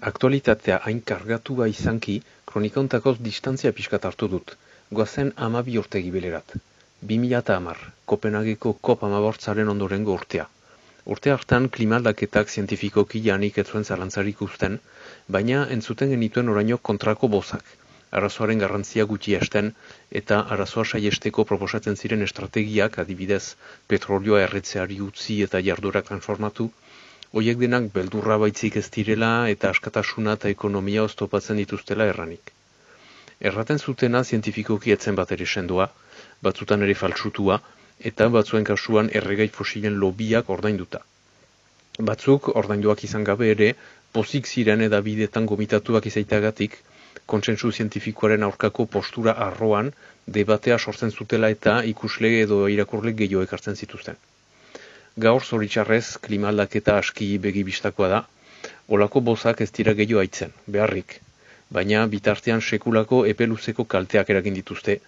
Aktualitatea hain kargatua izanki, kronikauntakoz distantzia pixkat hartu dut. Goazen amabi urte gibelerat. 2000 eta amar, Kopenhageko kop amabortzaren ondorengo urtea. Urte hartan klimaldaketak zientifikoki janik etzuen zarantzarik usten, baina entzuten genituen oraino kontrako bozak. Arazoaren garrantzia gutxi esten eta arazoa saiesteko proposatzen ziren estrategiak adibidez petrolioa erretzeari utzi eta jardurak transformatu, Oiek denak beldurra baitzik ez direla eta askatasuna eta ekonomia oztopatzen dituztela erranik. Erraten zutena zientifikoki etzen bat ere sendoa, batzutan ere faltsutua, eta batzuen kasuan erregai fosilen lobiak ordainduta. Batzuk ordainduak izan gabe ere, pozik ziren edabidetan gomitatuak izaitagatik, kontsentsu zientifikoaren aurkako postura arroan, debatea sortzen zutela eta ikusle edo irakurle gehiago ekartzen zituzten. Gaur zoritxarrez klima aldaketa aski begibistakoa da, olako bozak ez dira gehiago aitzen, beharrik. Baina bitartean sekulako epeluzeko kalteak eragin dituzte,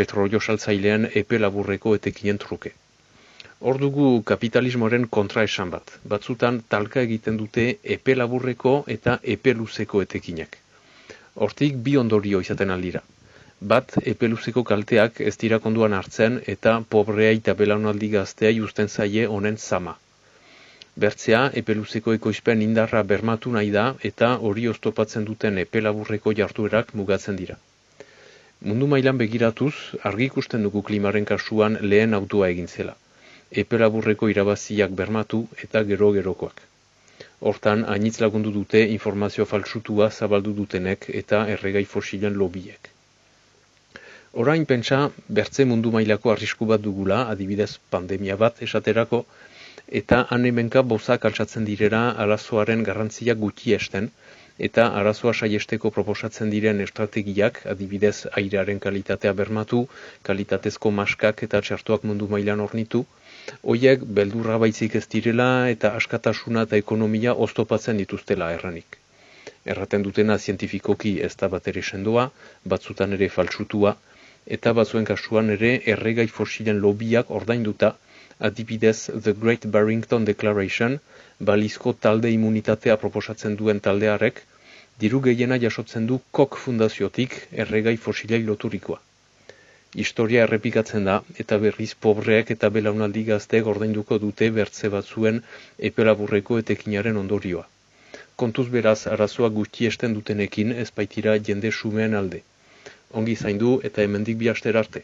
petrolio saltzailean epe laburreko etekinen truke. Hor dugu kapitalismoaren kontra esan bat, batzutan talka egiten dute epe laburreko eta epe luzeko etekinak. Hortik bi ondorio izaten aldira bat epeluzeko kalteak ez dira konduan hartzen eta pobrea eta belaunaldi gaztea justen zaie honen zama. Bertzea, epeluzeko ekoizpen indarra bermatu nahi da eta hori oztopatzen duten epelaburreko jartuerak mugatzen dira. Mundu mailan begiratuz, argi ikusten dugu klimaren kasuan lehen autua egin zela. Epelaburreko irabaziak bermatu eta gero-gerokoak. Hortan, hainitz lagundu dute informazio faltsutua zabaldu dutenek eta erregai fosilen lobiek. Orain pentsa, bertze mundu mailako arrisku bat dugula, adibidez pandemia bat esaterako, eta hanemenka bozak altsatzen direra arazoaren garrantzia gutxi esten, eta arazoa saiesteko proposatzen diren estrategiak, adibidez airearen kalitatea bermatu, kalitatezko maskak eta txartuak mundu mailan ornitu, hoiek beldurra baitzik ez direla eta askatasuna eta ekonomia oztopatzen dituztela erranik. Erraten dutena zientifikoki ez da bat ere sendoa, batzutan ere faltsutua, eta batzuen kasuan ere erregai fosilen lobiak ordainduta, adibidez The Great Barrington Declaration, balizko talde immunitatea proposatzen duen taldearek, diru gehiena jasotzen du kok fundaziotik erregai fosilei loturikoa. Historia errepikatzen da, eta berriz pobreak eta belaunaldi gazteek ordainduko dute bertze batzuen epelaburreko etekinaren ondorioa. Kontuz beraz arazoa gutxi esten dutenekin ez baitira jende sumean alde ongi zaindu eta hemendik bi arte.